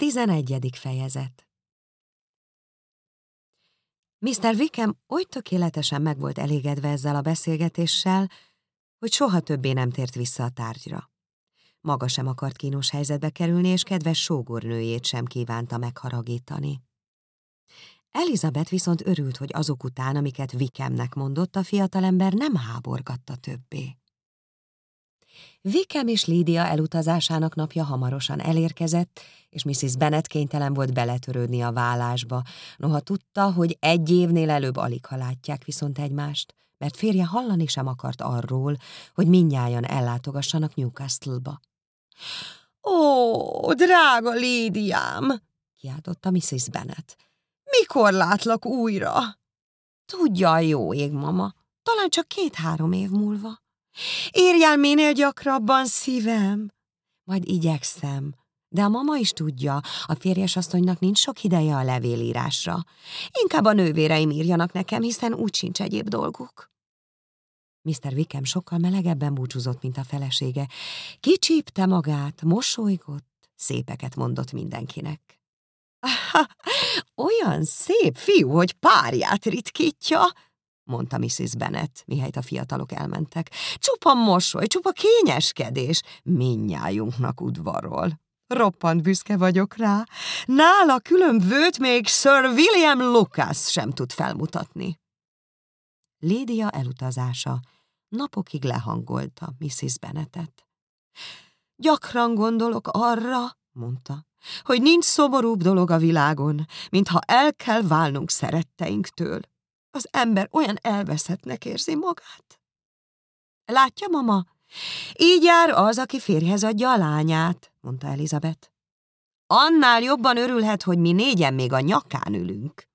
Tizenegyedik fejezet Mr. Wickham oly tökéletesen meg volt elégedve ezzel a beszélgetéssel, hogy soha többé nem tért vissza a tárgyra. Maga sem akart kínos helyzetbe kerülni, és kedves sógornőjét sem kívánta megharagítani. Elizabeth viszont örült, hogy azok után, amiket Wickhamnek mondott, a fiatalember nem háborgatta többé. Vikem és Lídia elutazásának napja hamarosan elérkezett, és Mrs. Bennet kénytelen volt beletörődni a vállásba, noha tudta, hogy egy évnél előbb alig ha látják viszont egymást, mert férje hallani sem akart arról, hogy minnyáján ellátogassanak Newcastle-ba. Ó, drága Lídiám! kiáltotta Mrs. Bennet. Mikor látlak újra? Tudja a jó ég, mama, talán csak két-három év múlva. Írjál minél gyakrabban, szívem. Majd igyekszem. De a mama is tudja, a férjes asszonynak nincs sok ideje a levélírásra. Inkább a nővéreim írjanak nekem, hiszen úgy sincs egyéb dolguk. Mr. Wickham sokkal melegebben búcsúzott, mint a felesége. Kicsípte magát, mosolygott, szépeket mondott mindenkinek. Olyan szép fiú, hogy párját ritkítja, mondta Mrs. Bennet, mihelyt a fiatalok elmentek. Csupa mosoly, csupa kényeskedés, minnyájunknak udvarol. Roppant büszke vagyok rá. Nála külön vőt még Sir William Lucas sem tud felmutatni. Lédia elutazása napokig lehangolta Mrs. Bennetet. Gyakran gondolok arra, mondta, hogy nincs szomorúbb dolog a világon, mintha el kell válnunk szeretteinktől. Az ember olyan elveszettnek érzi magát. Látja, mama? Így jár az, aki férjhez adja a lányát, mondta Elizabeth. Annál jobban örülhet, hogy mi négyen még a nyakán ülünk.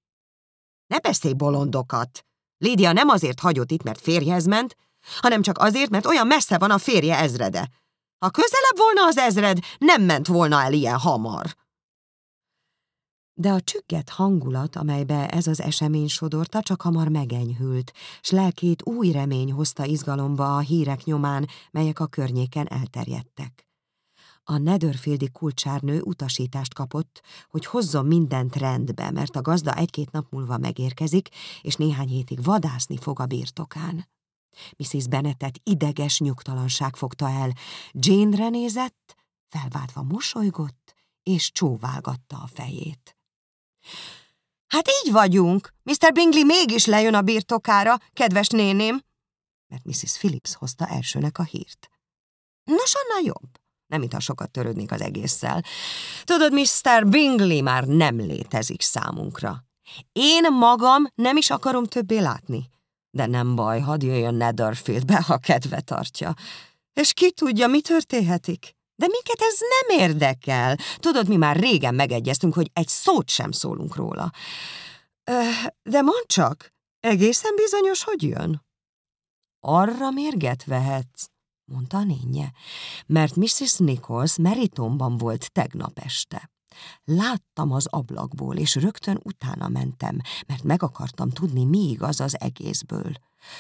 Ne beszélj bolondokat! Lídia nem azért hagyott itt, mert férjhez ment, hanem csak azért, mert olyan messze van a férje ezrede. Ha közelebb volna az ezred, nem ment volna el ilyen hamar de a csügget hangulat, amelybe ez az esemény sodorta, csak hamar megenyhült, s lelkét új remény hozta izgalomba a hírek nyomán, melyek a környéken elterjedtek. A Netherfieldi kulcsárnő utasítást kapott, hogy hozzon mindent rendbe, mert a gazda egy-két nap múlva megérkezik, és néhány hétig vadászni fog a birtokán. Mrs. Bennettet ideges nyugtalanság fogta el. Jane-re nézett, felváltva mosolygott, és csóválgatta a fejét. Hát így vagyunk. Mr. Bingley mégis lejön a birtokára, kedves néném. Mert Mrs. Phillips hozta elsőnek a hírt. Nos, annál jobb. Nem mintha sokat törődnék az egésszel. Tudod, Mr. Bingley már nem létezik számunkra. Én magam nem is akarom többé látni. De nem baj, hadd jöjjön Netherfieldbe, ha kedve tartja. És ki tudja, mi történhetik? De minket ez nem érdekel. Tudod, mi már régen megegyeztünk, hogy egy szót sem szólunk róla. De mondd csak, egészen bizonyos, hogy jön? Arra mérget vehetsz, mondta a nénye, mert Mrs. Nichols Meritonban volt tegnap este. Láttam az ablakból, és rögtön utána mentem, mert meg akartam tudni, mi igaz az egészből.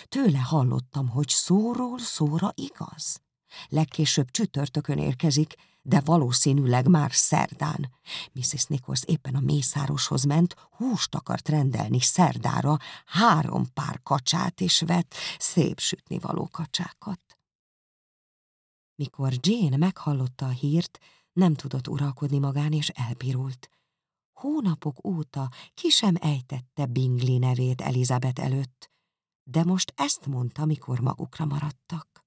Tőle hallottam, hogy szóról szóra igaz. Legkésőbb csütörtökön érkezik, de valószínűleg már szerdán. Mrs. Nichols éppen a mészároshoz ment, húst akart rendelni szerdára, három pár kacsát is vett, szép sütni való kacsákat. Mikor Jane meghallotta a hírt, nem tudott uralkodni magán, és elpirult. Hónapok óta ki sem ejtette Bingley nevét Elizabeth előtt, de most ezt mondta, mikor magukra maradtak.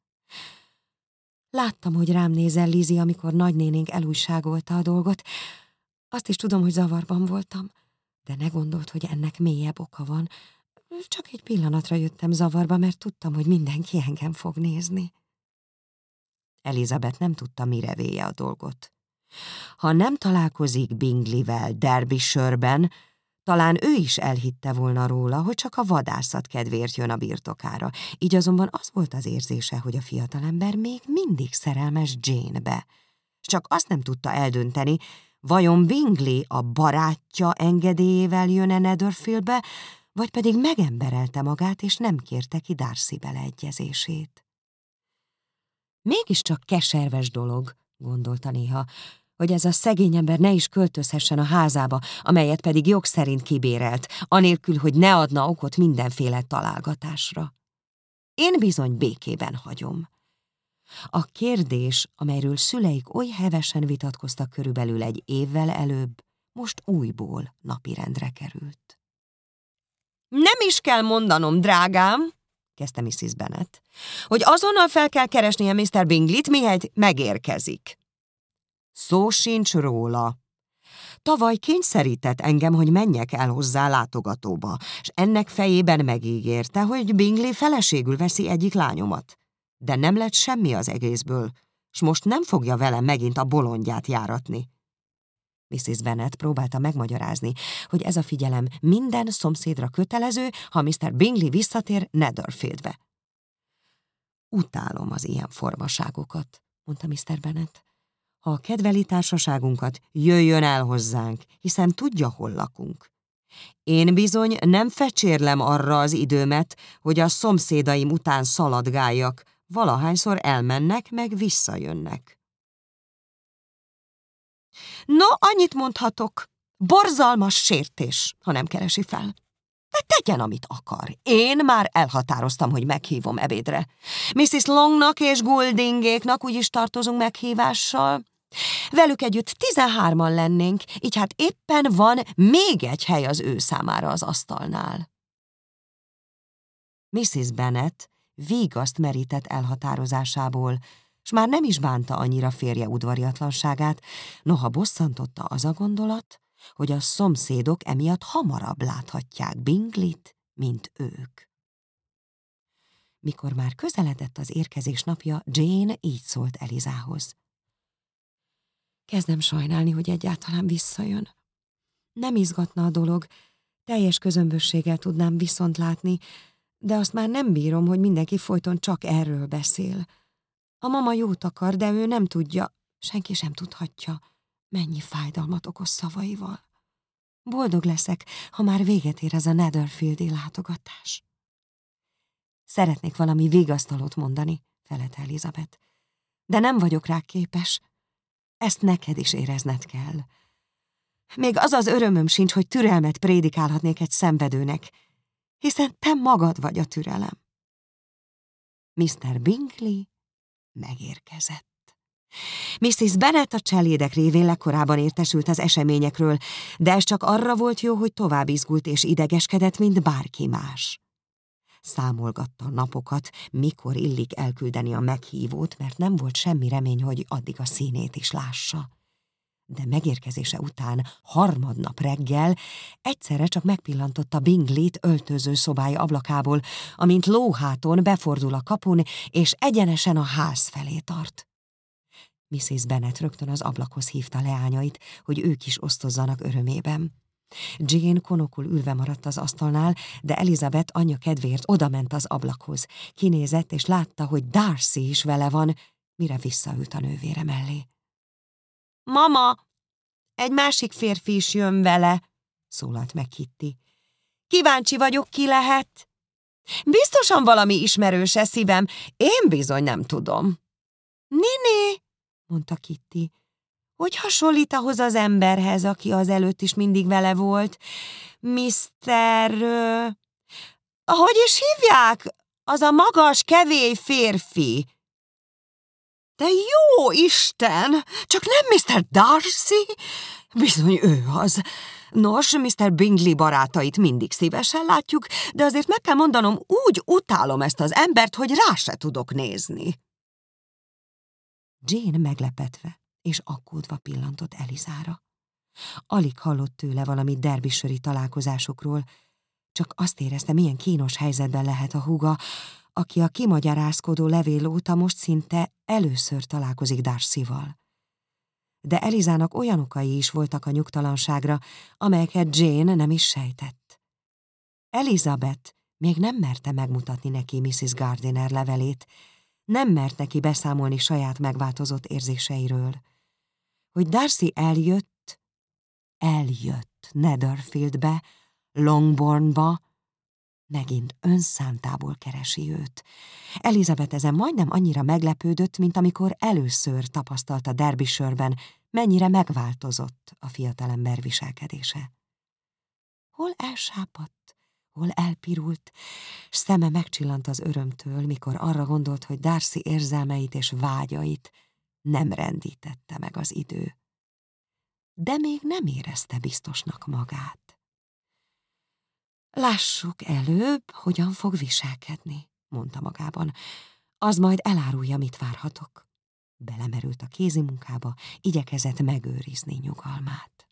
Láttam, hogy rám nézel, Lizi, amikor nagynénénk elújságolta a dolgot. Azt is tudom, hogy zavarban voltam, de ne gondolt, hogy ennek mélyebb oka van. Csak egy pillanatra jöttem zavarba, mert tudtam, hogy mindenki engem fog nézni. Elizabeth nem tudta, mire véje a dolgot. Ha nem találkozik Bingleyvel Derbyshire-ben, talán ő is elhitte volna róla, hogy csak a vadászat kedvéért jön a birtokára, így azonban az volt az érzése, hogy a fiatalember még mindig szerelmes Jane-be. Csak azt nem tudta eldönteni, vajon Bingley a barátja engedélyével jön-e Netherfieldbe, vagy pedig megemberelte magát, és nem kérte ki Darcy beleegyezését. Mégiscsak keserves dolog, gondolta néha, hogy ez a szegény ember ne is költözhessen a házába, amelyet pedig jog szerint kibérelt, anélkül, hogy ne adna okot mindenféle találgatásra. Én bizony békében hagyom. A kérdés, amelyről szüleik oly hevesen vitatkoztak körülbelül egy évvel előbb, most újból napirendre került. Nem is kell mondanom, drágám, kezdte Mrs. Bennet, hogy azonnal fel kell keresnie Mr. Binglit, mihelyt megérkezik. Szó sincs róla. Tavaly kényszerített engem, hogy menjek el hozzá látogatóba, és ennek fejében megígérte, hogy Bingley feleségül veszi egyik lányomat. De nem lett semmi az egészből, és most nem fogja velem megint a bolondját járatni. Mrs. Bennet próbálta megmagyarázni, hogy ez a figyelem minden szomszédra kötelező, ha Mr. Bingley visszatér Netherfieldbe. Utálom az ilyen formaságokat, mondta Mr. Bennet. Ha kedveli társaságunkat, jöjjön el hozzánk, hiszen tudja, hol lakunk. Én bizony nem fecsérlem arra az időmet, hogy a szomszédaim után szaladgáljak, valahányszor elmennek, meg visszajönnek. No, annyit mondhatok. Borzalmas sértés, ha nem keresi fel. De tegyen, amit akar. Én már elhatároztam, hogy meghívom ebédre. Mrs. Longnak és Gouldingéknak úgyis tartozunk meghívással. Velük együtt tizenhárman lennénk, így hát éppen van még egy hely az ő számára az asztalnál. Mrs. Bennet vígaszt merített elhatározásából, s már nem is bánta annyira férje udvariatlanságát, noha bosszantotta az a gondolat, hogy a szomszédok emiatt hamarabb láthatják Binglit, mint ők. Mikor már közeledett az érkezés napja, Jane így szólt Elizához. Kezdem sajnálni, hogy egyáltalán visszajön. Nem izgatna a dolog, teljes közömbösséggel tudnám viszont látni, de azt már nem bírom, hogy mindenki folyton csak erről beszél. A mama jót akar, de ő nem tudja, senki sem tudhatja, mennyi fájdalmat okoz szavaival. Boldog leszek, ha már véget ér ez a Netherfieldi látogatás. Szeretnék valami vigasztalót mondani, felett Elizabeth, de nem vagyok rá képes. Ezt neked is érezned kell. Még az az örömöm sincs, hogy türelmet prédikálhatnék egy szenvedőnek, hiszen te magad vagy a türelem. Mr. Bingley megérkezett. Mrs. Bennet a cselédek révén legkorábban értesült az eseményekről, de ez csak arra volt jó, hogy tovább izgult és idegeskedett, mint bárki más. Számolgatta a napokat, mikor illik elküldeni a meghívót, mert nem volt semmi remény, hogy addig a színét is lássa. De megérkezése után, harmadnap reggel, egyszerre csak megpillantotta Binglit öltöző szobája ablakából, amint lóháton befordul a kapun, és egyenesen a ház felé tart. Mrs. Bennet rögtön az ablakhoz hívta leányait, hogy ők is osztozzanak örömében. Jane konokul ülve maradt az asztalnál, de Elizabeth anyja kedvéért odament az ablakhoz. Kinézett, és látta, hogy Darcy is vele van, mire visszaült a nővére mellé. Mama, egy másik férfi is jön vele, szólalt meg Kitty. Kíváncsi vagyok, ki lehet. Biztosan valami ismerőse szívem, én bizony nem tudom. Niné, mondta Kitty, hogy hasonlít ahhoz az emberhez, aki az előtt is mindig vele volt? Mr. Hogy is hívják? Az a magas, kevély férfi. De jó Isten! Csak nem Mr. Darcy? Bizony ő az. Nos, Mr. Bingley barátait mindig szívesen látjuk, de azért meg kell mondanom, úgy utálom ezt az embert, hogy rá se tudok nézni. Jane meglepetve és aggódva pillantott Elizára. Alig hallott tőle valami derbisöri találkozásokról, csak azt érezte, milyen kínos helyzetben lehet a húga, aki a kimagyarázkodó levél óta most szinte először találkozik Darcy-val. De Elizának olyan okai is voltak a nyugtalanságra, amelyeket Jane nem is sejtett. Elizabeth még nem merte megmutatni neki Mrs. Gardiner levelét, nem mert neki beszámolni saját megváltozott érzéseiről. Hogy Darcy eljött, eljött Netherfieldbe, Longbournba, megint önszántából keresi őt. Elizabeth ezen majdnem annyira meglepődött, mint amikor először tapasztalta Derbyshire-ben mennyire megváltozott a fiatalember viselkedése. Hol elsápadt, hol elpirult, s szeme megcsillant az örömtől, mikor arra gondolt, hogy Darcy érzelmeit és vágyait nem rendítette meg az idő. De még nem érezte biztosnak magát. Lássuk előbb, hogyan fog viselkedni, mondta magában. Az majd elárulja, mit várhatok. Belemerült a kézi munkába, igyekezett megőrizni nyugalmát.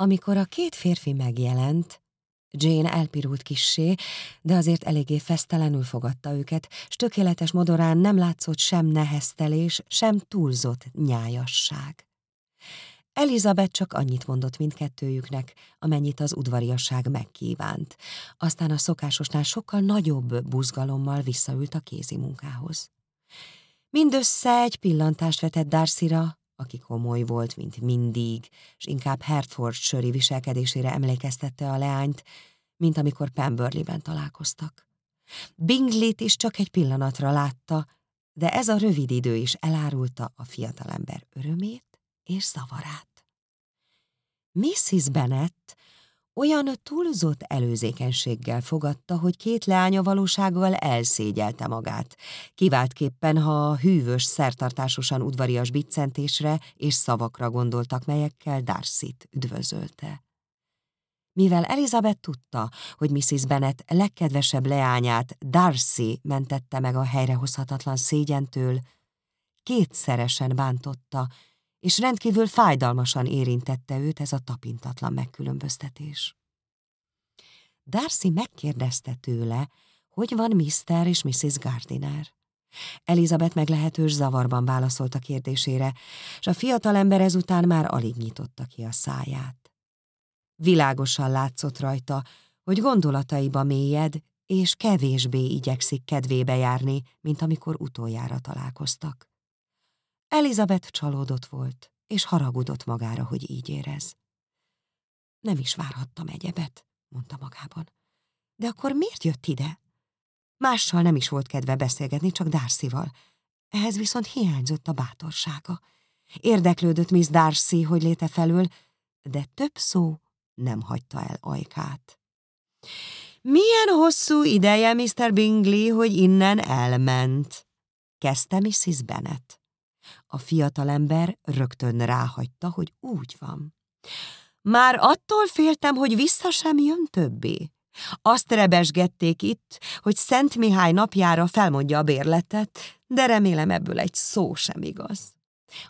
Amikor a két férfi megjelent, Jane elpirult kissé, de azért eléggé fesztelenül fogadta őket, s tökéletes modorán nem látszott sem neheztelés, sem túlzott nyájasság. Elizabeth csak annyit mondott mindkettőjüknek, amennyit az udvariasság megkívánt. Aztán a szokásosnál sokkal nagyobb buzgalommal visszaült a kézi munkához. Mindössze egy pillantást vetett Darcyra, aki komoly volt, mint mindig, és inkább Hertford viselkedésére emlékeztette a leányt, mint amikor Pemberley-ben találkoztak. Bingley-t is csak egy pillanatra látta, de ez a rövid idő is elárulta a fiatalember örömét és szavarát. Mrs. Bennet olyan túlzott előzékenységgel fogadta, hogy két leánya valósággal elszégyelte magát, kiváltképpen, ha a hűvös, szertartásosan udvarias biccentésre és szavakra gondoltak, melyekkel Darcy-t üdvözölte. Mivel Elizabeth tudta, hogy Mrs. Bennet legkedvesebb leányát, Darcy mentette meg a helyrehozhatatlan szégyentől, kétszeresen bántotta, és rendkívül fájdalmasan érintette őt ez a tapintatlan megkülönböztetés. Darcy megkérdezte tőle, hogy van Mr. és Mrs. Gardiner. Elizabeth meglehetős zavarban válaszolt a kérdésére, és a fiatalember ezután már alig nyitotta ki a száját. Világosan látszott rajta, hogy gondolataiba mélyed, és kevésbé igyekszik kedvébe járni, mint amikor utoljára találkoztak. Elizabeth csalódott volt, és haragudott magára, hogy így érez. Nem is várhattam egyebet, mondta magában. De akkor miért jött ide? Mással nem is volt kedve beszélgetni, csak Darcyval. Ehhez viszont hiányzott a bátorsága. Érdeklődött Miss Darcy, hogy léte felől, de több szó nem hagyta el ajkát. Milyen hosszú ideje, Mr. Bingley, hogy innen elment? kezdte Mrs. Bennet. A fiatalember rögtön ráhagyta, hogy úgy van. Már attól féltem, hogy vissza sem jön többé. Azt rebesgették itt, hogy Szent Mihály napjára felmondja a bérletet, de remélem ebből egy szó sem igaz.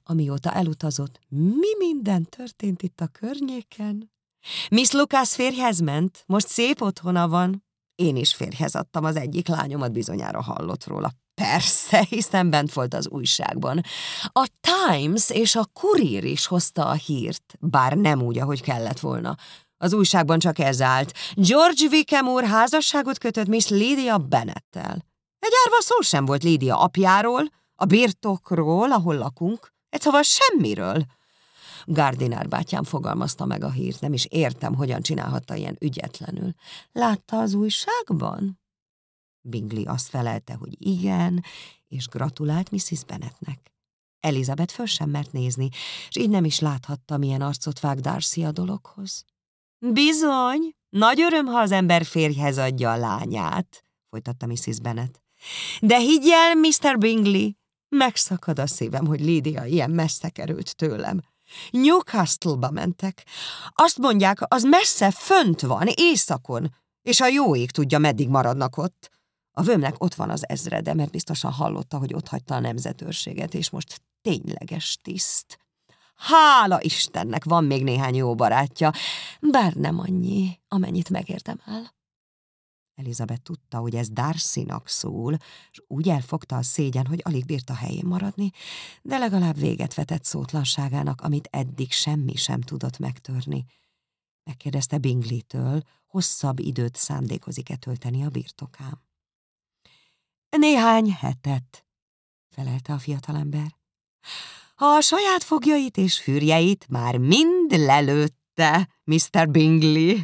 Amióta elutazott, mi minden történt itt a környéken? Miss Lucas férjhez ment, most szép otthona van. Én is férjhez adtam az egyik lányomat, bizonyára hallott róla. Persze, hiszen bent volt az újságban. A Times és a Courier is hozta a hírt, bár nem úgy, ahogy kellett volna. Az újságban csak ez állt. George Wickham úr házasságot kötött Miss Lydia Bennettel. Egy árva szó sem volt Lydia apjáról, a birtokról, ahol lakunk, egy szóval semmiről. Gardiner bátyám fogalmazta meg a hírt, nem is értem, hogyan csinálhatta ilyen ügyetlenül. Látta az újságban? Bingley azt felelte, hogy igen, és gratulált Mrs. Bennetnek. Elizabeth föl sem mert nézni, és így nem is láthatta, milyen arcot vág Darcy a dologhoz. Bizony, nagy öröm, ha az ember férjhez adja a lányát, folytatta Mrs. Bennet. De higgyel, Mr. Bingley, megszakad a szívem, hogy Lydia ilyen messze került tőlem. Newcastle-ba mentek. Azt mondják, az messze fönt van, éjszakon, és a jó ég tudja, meddig maradnak ott. A vőmnek ott van az ezrede, mert biztosan hallotta, hogy ott hagyta a nemzetőrséget, és most tényleges tiszt. Hála Istennek, van még néhány jó barátja, bár nem annyi, amennyit megérdemel. Elizabeth tudta, hogy ez Darcy-nak szól, és úgy elfogta a szégyen, hogy alig bírta helyén maradni, de legalább véget vetett szótlanságának, amit eddig semmi sem tudott megtörni. Megkérdezte Bingley-től, hosszabb időt szándékozik-e tölteni a birtokám. Néhány hetet, felelte a fiatalember. Ha a saját fogjait és fürjeit már mind lelőtt, Érette, Mr. Bingley?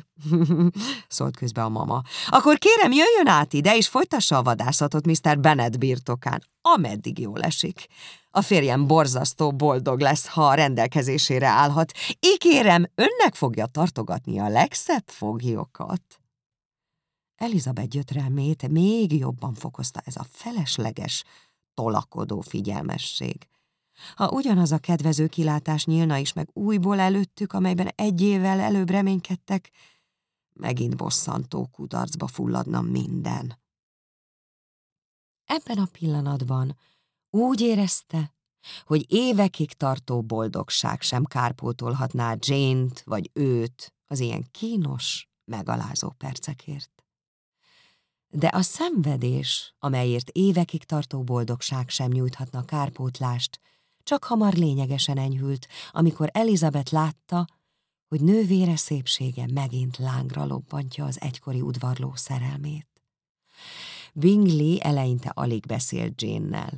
szólt közbe a mama. Akkor kérem, jöjjön át ide, és folytassa a vadászatot Mr. Bennet birtokán, ameddig jól esik. A férjem borzasztó boldog lesz, ha a rendelkezésére állhat. Ígérem, önnek fogja tartogatni a legszebb foglyokat. Elizabeth gyötrelmét még jobban fokozta ez a felesleges, tolakodó figyelmesség. Ha ugyanaz a kedvező kilátás nyílna is meg újból előttük, amelyben egy évvel előbb reménykedtek, megint bosszantó kudarcba fulladna minden. Ebben a pillanatban úgy érezte, hogy évekig tartó boldogság sem kárpótolhatná Jane-t vagy őt az ilyen kínos, megalázó percekért. De a szenvedés, amelyért évekig tartó boldogság sem nyújthatna kárpótlást, csak hamar lényegesen enyhült, amikor Elizabeth látta, hogy nővére szépsége megint lángra lobbantja az egykori udvarló szerelmét. Bingley eleinte alig beszélt Jane-nel,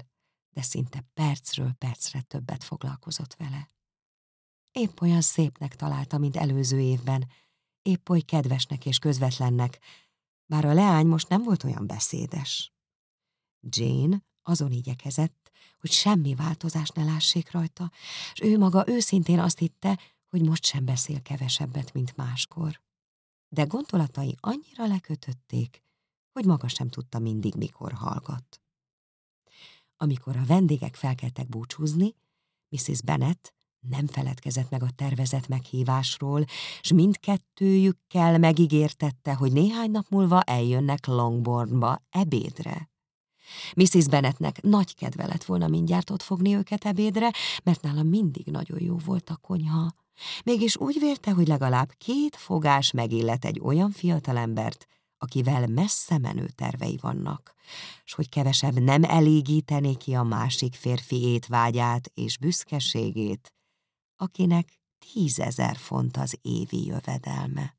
de szinte percről percre többet foglalkozott vele. Épp olyan szépnek találta, mint előző évben, épp oly kedvesnek és közvetlennek, bár a leány most nem volt olyan beszédes. Jane azon igyekezett, hogy semmi változás ne lássék rajta, és ő maga őszintén azt hitte, hogy most sem beszél kevesebbet, mint máskor. De gondolatai annyira lekötötték, hogy maga sem tudta mindig, mikor hallgat. Amikor a vendégek felkeltek búcsúzni, Mrs. Bennet nem feledkezett meg a tervezett meghívásról, s mindkettőjükkel megígértette, hogy néhány nap múlva eljönnek Longbournba ebédre. Mrs. Bennetnek nagy kedve lett volna mindjárt ott fogni őket ebédre, mert nála mindig nagyon jó volt a konyha. Mégis úgy vélte, hogy legalább két fogás megillet egy olyan fiatalembert, akivel messze menő tervei vannak, s hogy kevesebb nem elégítené ki a másik férfi étvágyát és büszkeségét, akinek tízezer font az évi jövedelme.